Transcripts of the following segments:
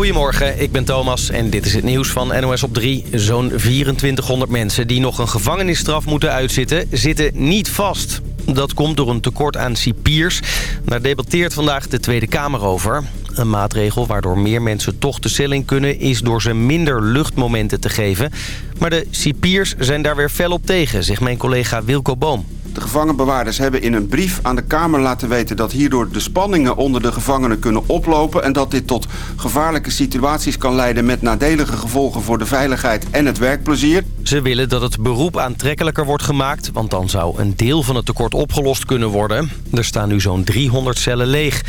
Goedemorgen, ik ben Thomas en dit is het nieuws van NOS op 3. Zo'n 2400 mensen die nog een gevangenisstraf moeten uitzitten... zitten niet vast. Dat komt door een tekort aan cipiers. Daar debatteert vandaag de Tweede Kamer over. Een maatregel waardoor meer mensen toch de cel in kunnen... is door ze minder luchtmomenten te geven. Maar de cipiers zijn daar weer fel op tegen, zegt mijn collega Wilco Boom. De gevangenbewaarders hebben in een brief aan de Kamer laten weten... dat hierdoor de spanningen onder de gevangenen kunnen oplopen... en dat dit tot gevaarlijke situaties kan leiden... met nadelige gevolgen voor de veiligheid en het werkplezier. Ze willen dat het beroep aantrekkelijker wordt gemaakt... want dan zou een deel van het tekort opgelost kunnen worden. Er staan nu zo'n 300 cellen leeg.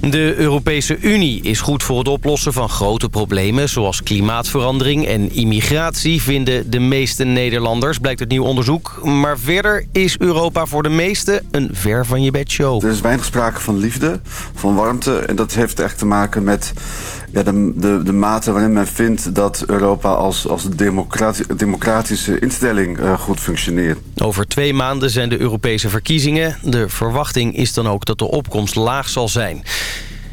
De Europese Unie is goed voor het oplossen van grote problemen... zoals klimaatverandering en immigratie, vinden de meeste Nederlanders... blijkt uit nieuw onderzoek. Maar verder is Europa voor de meesten een ver van je bed show. Er is weinig sprake van liefde, van warmte. En dat heeft echt te maken met ja, de, de, de mate waarin men vindt... dat Europa als, als democrati democratische instelling uh, goed functioneert. Over twee maanden zijn de Europese verkiezingen. De verwachting is dan ook dat de opkomst laag zal zijn.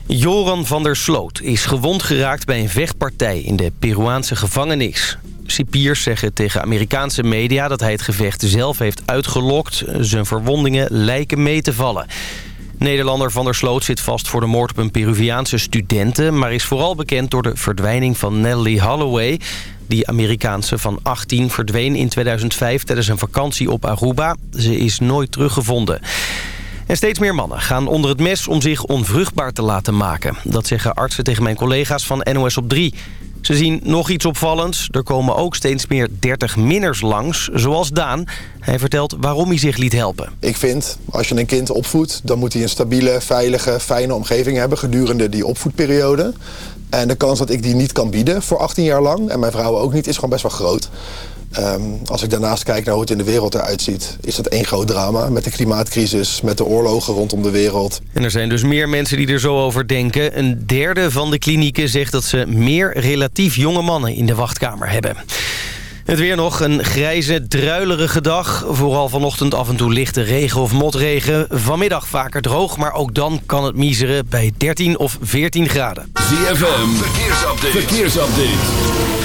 Joran van der Sloot is gewond geraakt bij een vechtpartij in de Peruaanse gevangenis. Cipiers zeggen tegen Amerikaanse media dat hij het gevecht zelf heeft uitgelokt. Zijn verwondingen lijken mee te vallen. Nederlander Van der Sloot zit vast voor de moord op een Peruviaanse studenten... maar is vooral bekend door de verdwijning van Nellie Holloway. Die Amerikaanse van 18 verdween in 2005 tijdens een vakantie op Aruba. Ze is nooit teruggevonden. En steeds meer mannen gaan onder het mes om zich onvruchtbaar te laten maken. Dat zeggen artsen tegen mijn collega's van NOS op 3. Ze zien nog iets opvallends. Er komen ook steeds meer 30-minners langs, zoals Daan. Hij vertelt waarom hij zich liet helpen. Ik vind, als je een kind opvoedt... dan moet hij een stabiele, veilige, fijne omgeving hebben... gedurende die opvoedperiode. En de kans dat ik die niet kan bieden voor 18 jaar lang... en mijn vrouw ook niet, is gewoon best wel groot. Um, als ik daarnaast kijk naar hoe het in de wereld eruit ziet... is dat één groot drama met de klimaatcrisis, met de oorlogen rondom de wereld. En er zijn dus meer mensen die er zo over denken. Een derde van de klinieken zegt dat ze meer relatief jonge mannen in de wachtkamer hebben. Het weer nog, een grijze, druilerige dag. Vooral vanochtend af en toe lichte regen of motregen. Vanmiddag vaker droog, maar ook dan kan het miseren bij 13 of 14 graden. ZFM, verkeersupdate. verkeersupdate.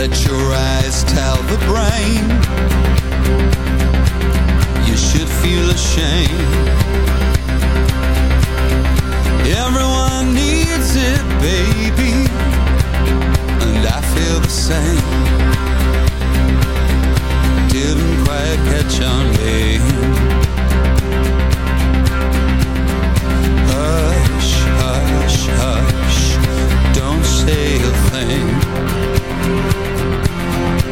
Let your eyes tell the brain. You should feel ashamed. Everyone needs it, baby And I feel the same. Didn't quite catch on, babe. Hush, hush, hush. Don't say a thing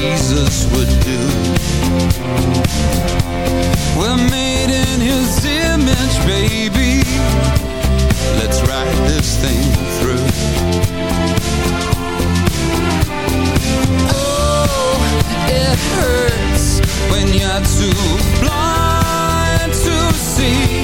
Jesus would do. We're made in his image, baby. Let's ride this thing through. Oh, it hurts when you're too blind to see.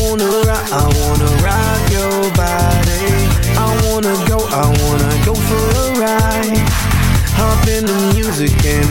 Wanna rock, I wanna rock your body. I wanna go, I wanna go for a ride. Hop in the music and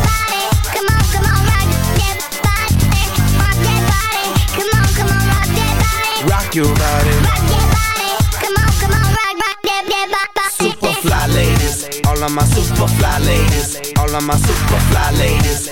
Rock your body. Rock that body. Come on, come on, rock, rock that, that body. Super fly ladies, all of my super fly ladies, all of my super fly ladies,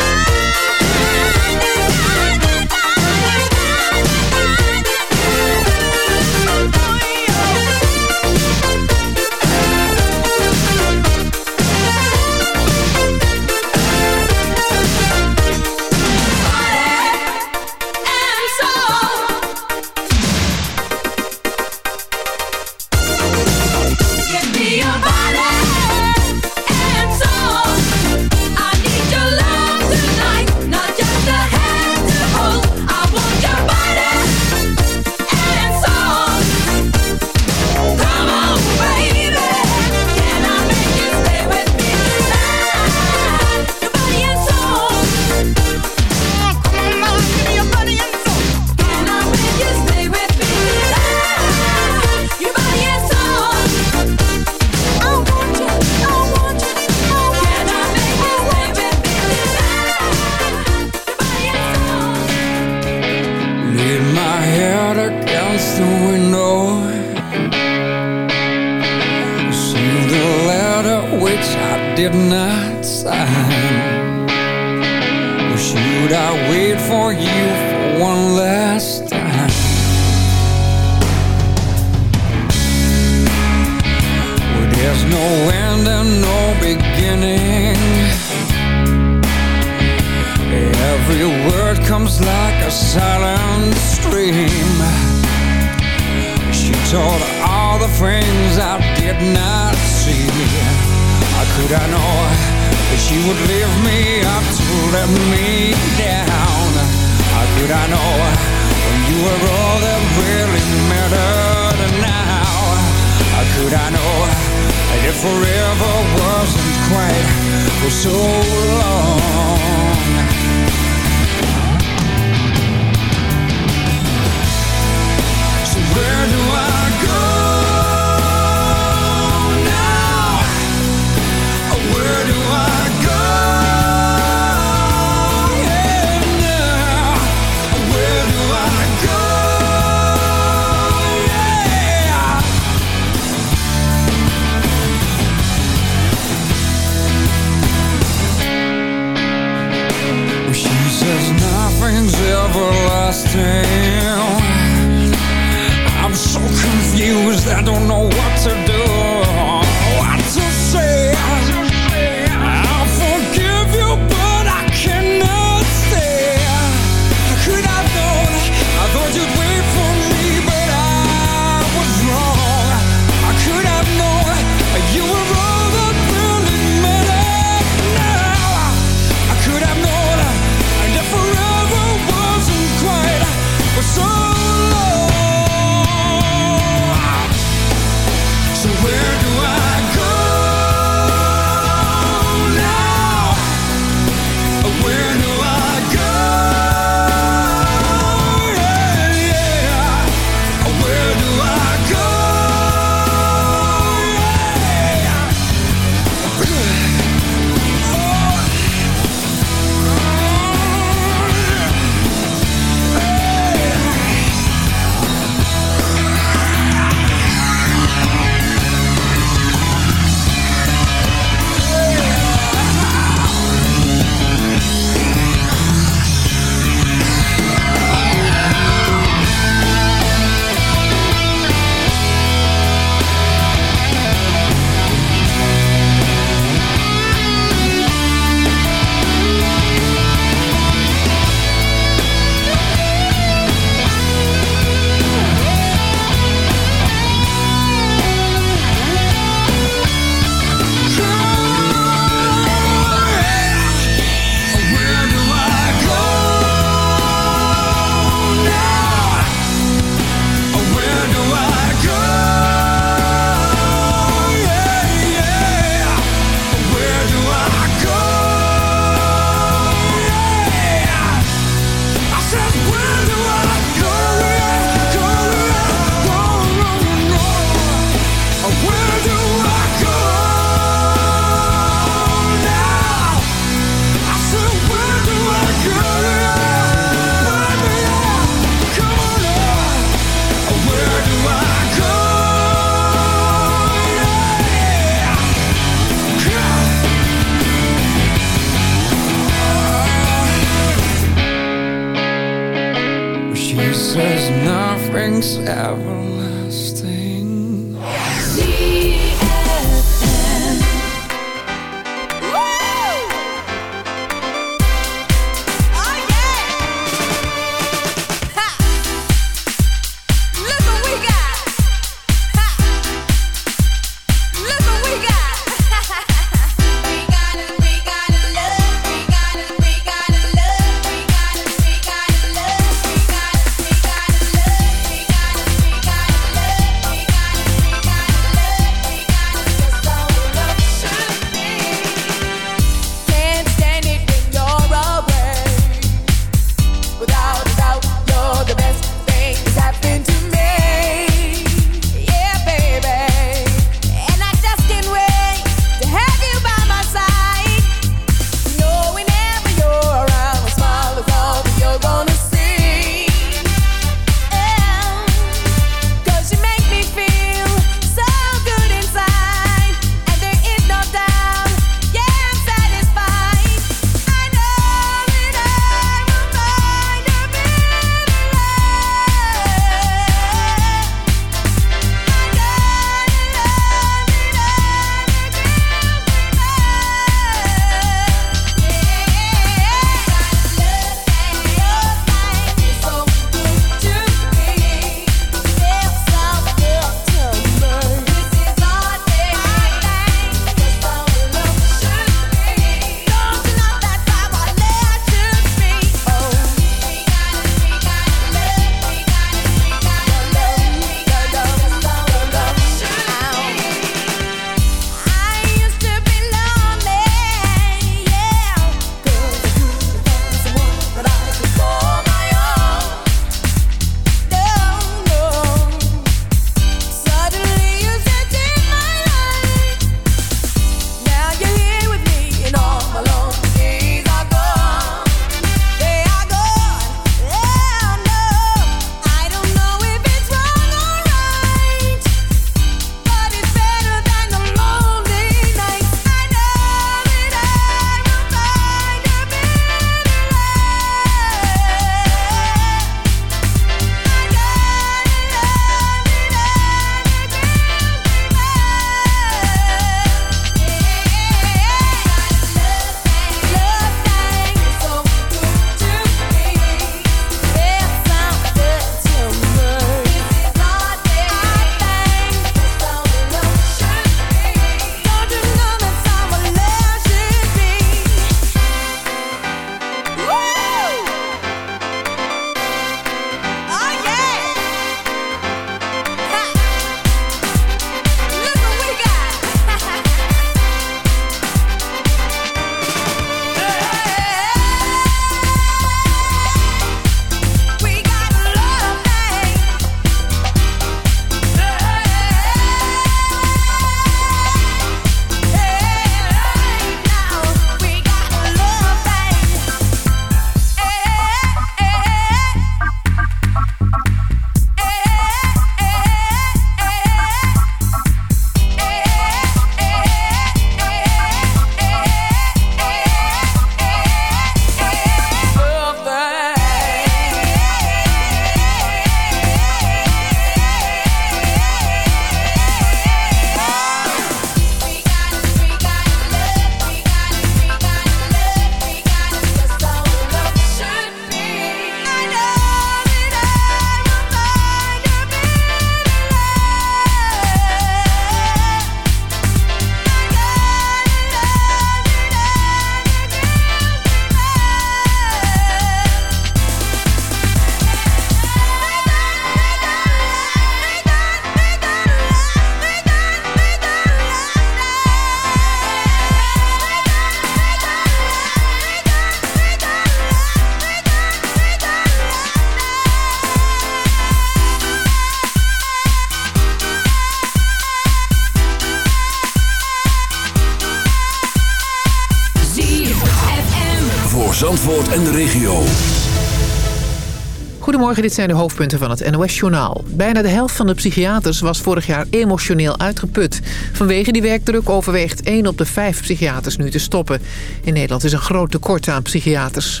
Dit zijn de hoofdpunten van het NOS-journaal. Bijna de helft van de psychiaters was vorig jaar emotioneel uitgeput. Vanwege die werkdruk overweegt 1 op de 5 psychiaters nu te stoppen. In Nederland is een groot tekort aan psychiaters.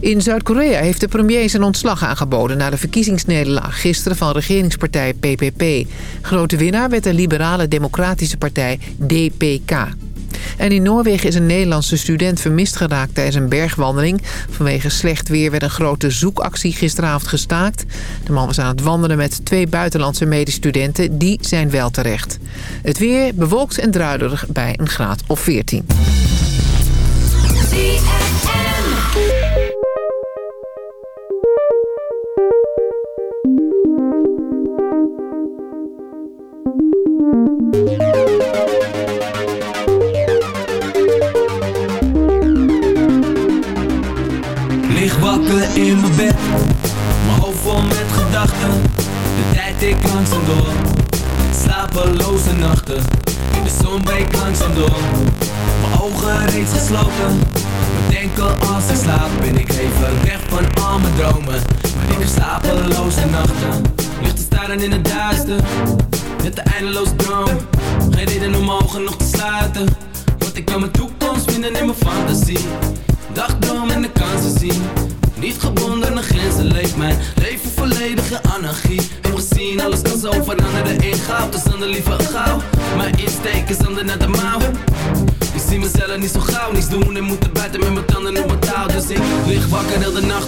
In Zuid-Korea heeft de premier zijn ontslag aangeboden... na de verkiezingsnederlaag gisteren van regeringspartij PPP. Grote winnaar werd de liberale democratische partij DPK. En in Noorwegen is een Nederlandse student vermist geraakt tijdens een bergwandeling. Vanwege slecht weer werd een grote zoekactie gisteravond gestaakt. De man was aan het wandelen met twee buitenlandse medestudenten. Die zijn wel terecht. Het weer bewolkt en druilerig bij een graad of 14.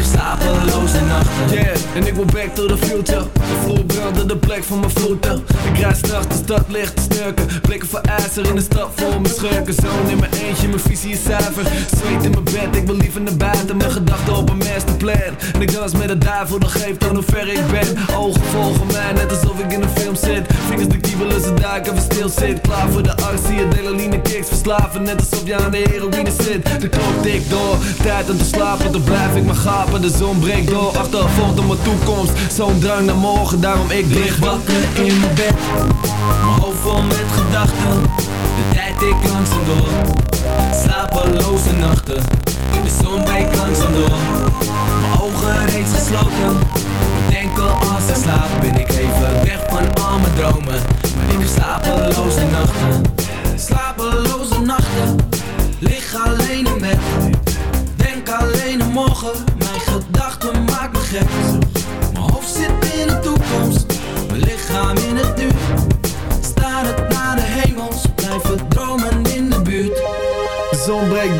Heb slapeloze nachten. Yeah, en ik wil back to the future. De vloer brandde de plek van mijn voeten. Ik rijd straks de stad licht te snurken. Blikken voor ijzer in de stad vol mijn schurken. Zoon in mijn eentje, mijn visie is zuiver. Zweet in mijn bed, ik wil liever naar buiten. Mijn gedachten op een masterplan En ik dans met de duivel, dat geeft aan hoe ver ik ben. Ogen volgen mij, net alsof ik in een film zit. Vingers de kiebelen, ze duiken, we stil zit. Klaar voor de actie, adrenaline kicks. Verslaven, net alsof je aan de heroïne zit. De klok tikt door, tijd om te slapen. Dan blijf ik maar gapen, de zon breekt door. Achtervolgd op mijn toekomst, zo'n drang naar morgen. Daarom ik lig wakker in mijn bed. Mijn hoofd vol met gedachten, de tijd ik langzaam door. Slapeloze nachten, de zon breekt langzaam door. Reeds gesloten, bedenken als ik slaap. Ben ik even weg van al mijn dromen, maar ik heb slapeloze nachten. Slapeloze nachten, lig alleen in bed. Denk alleen aan morgen, mijn gedachten maken me. Mijn hoofd zit in de toekomst, mijn lichaam in het nu. Staar het naar de hemels, blijven dromen in de buurt. De zon breekt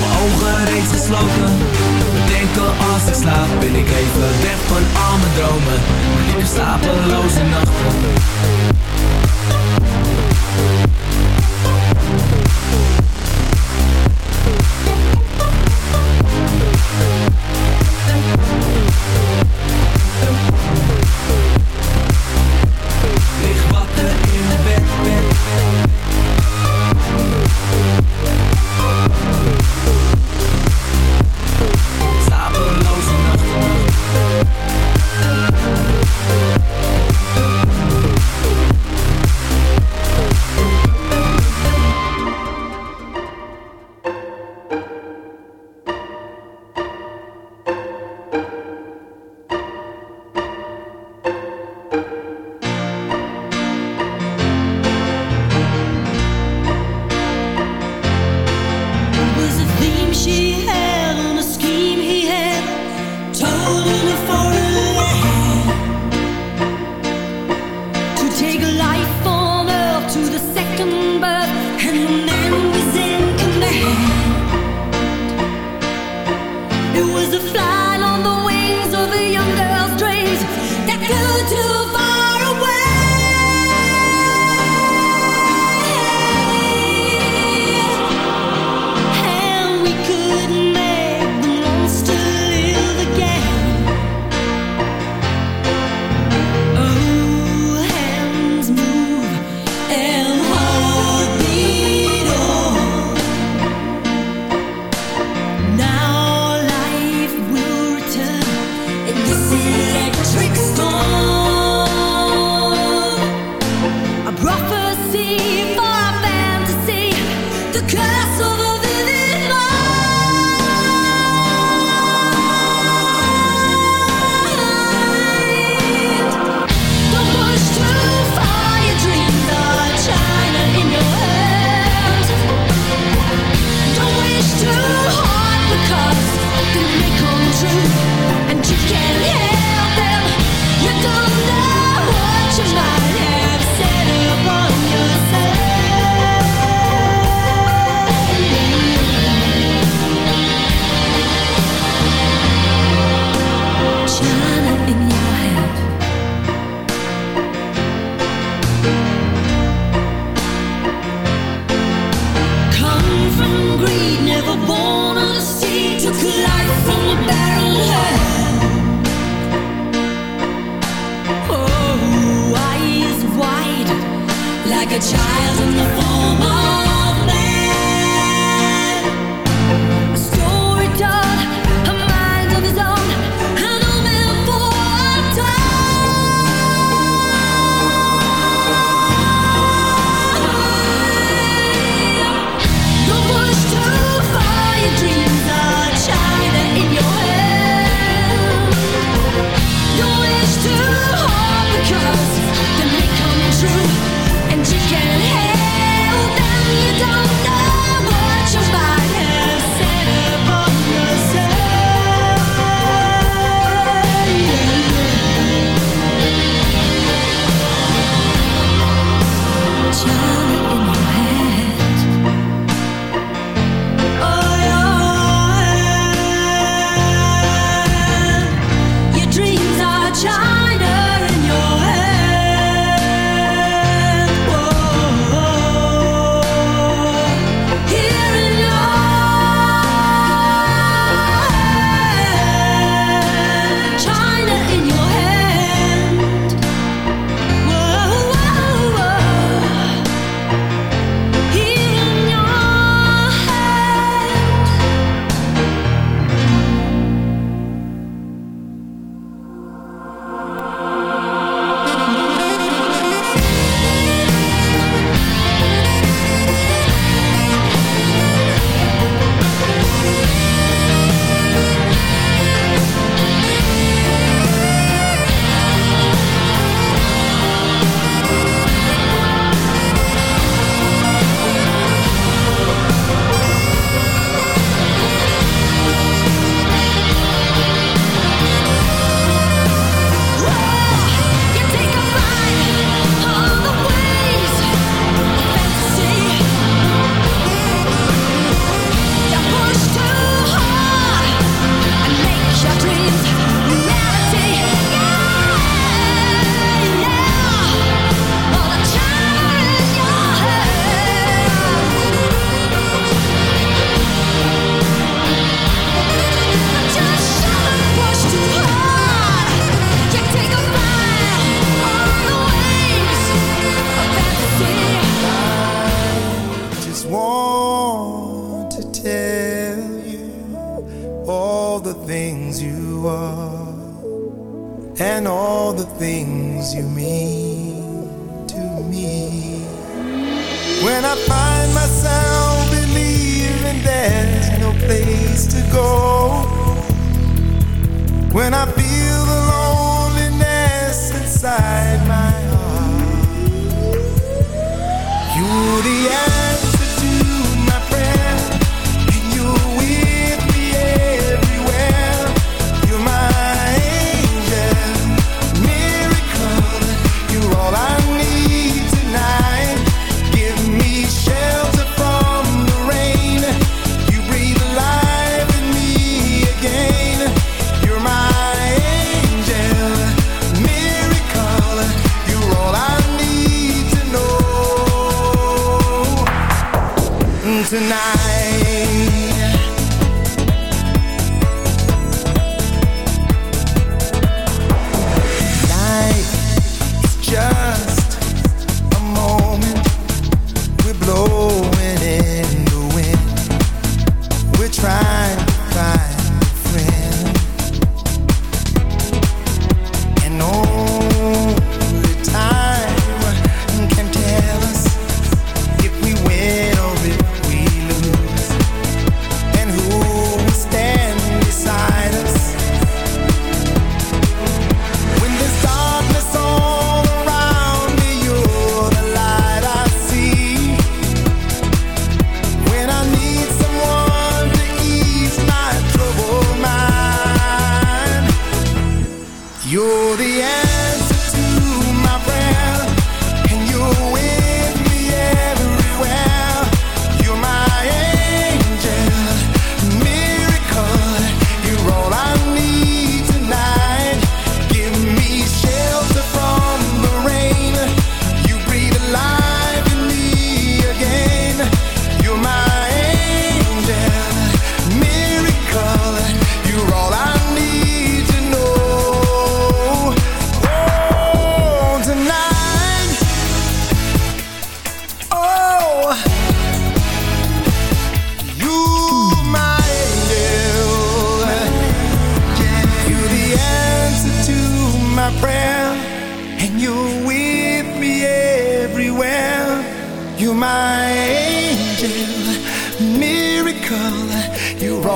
Mijn ogen reeds gesloten. Bedenken als ik slaap Ben ik even weg van al mijn dromen. Ik heb slapeloze nachten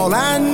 all I need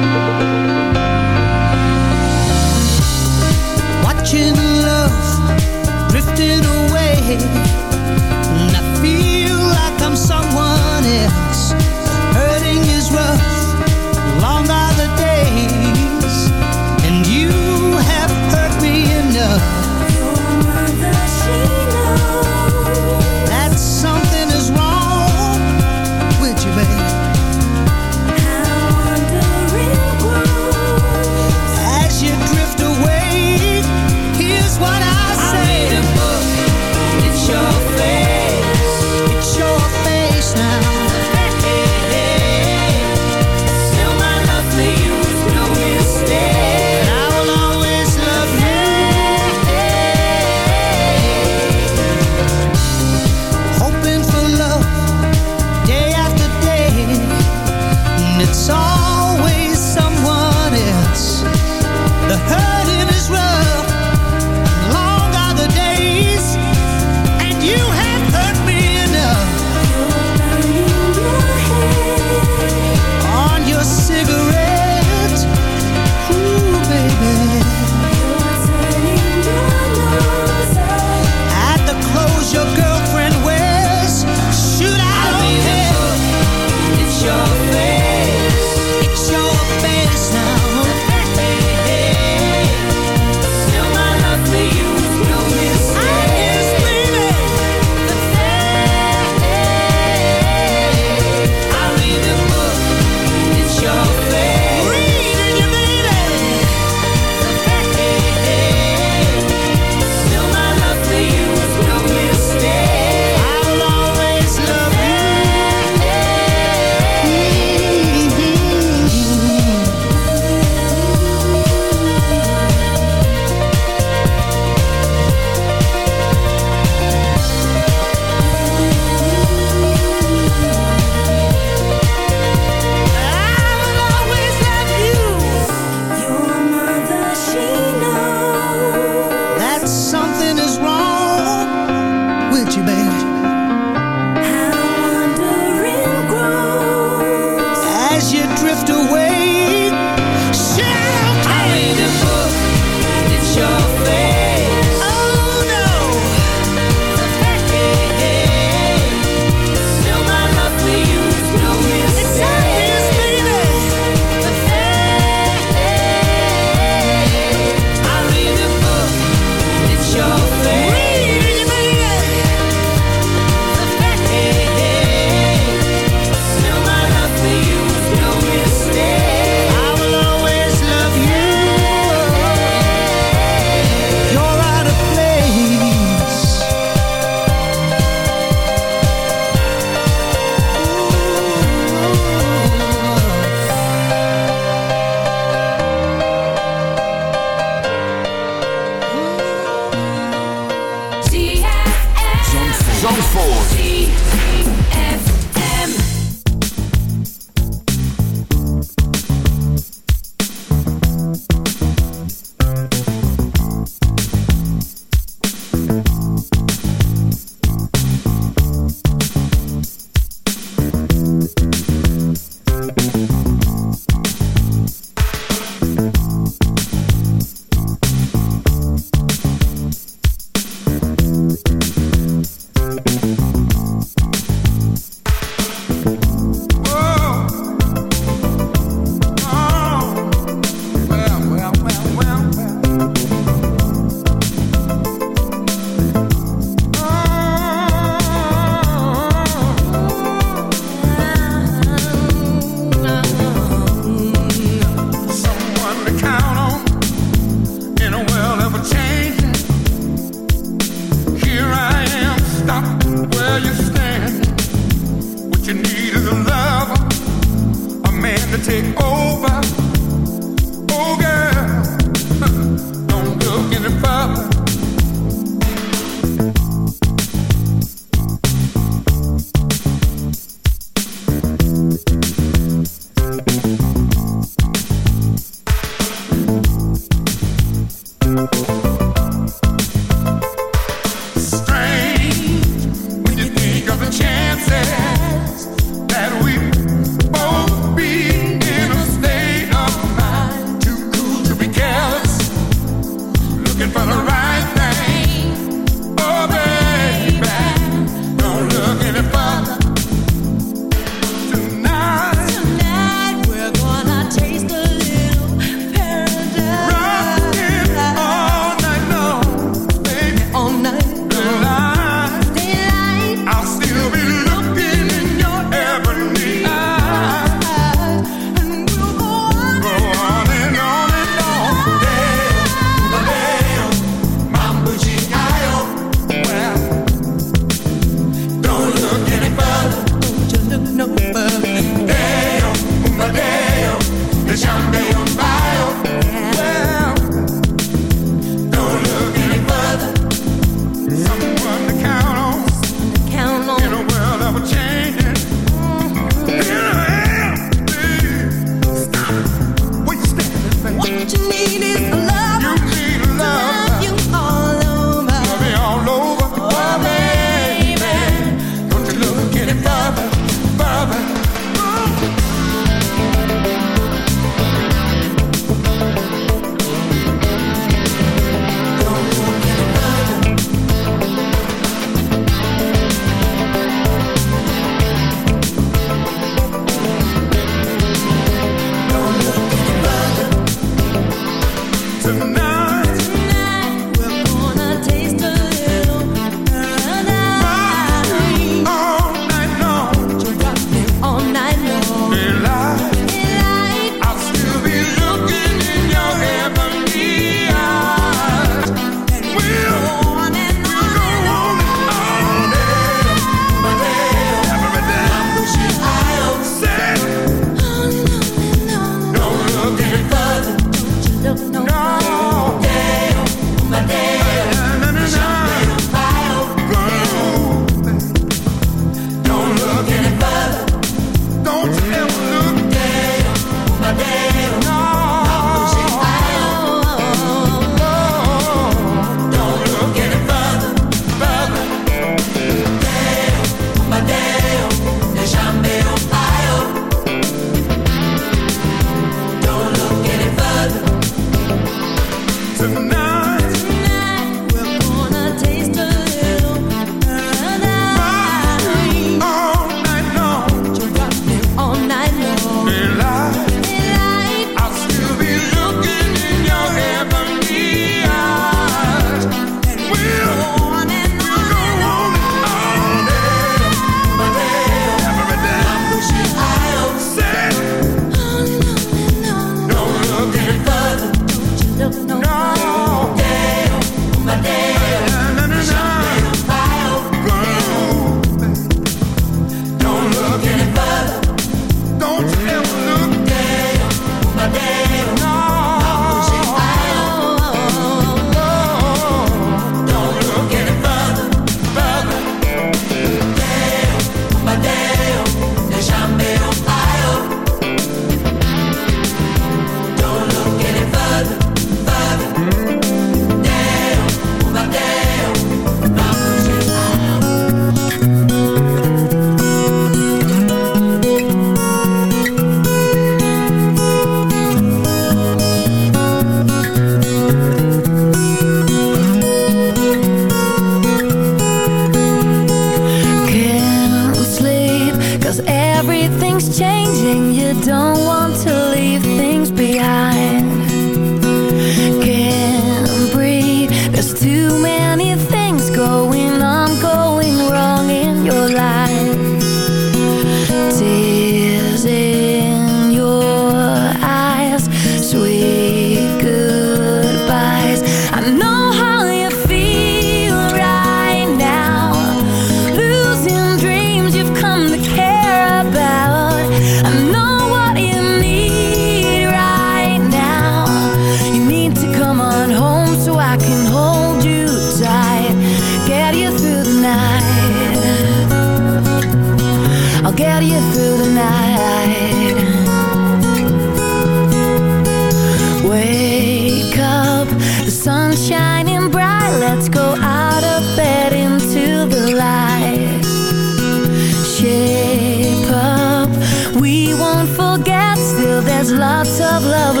love, love.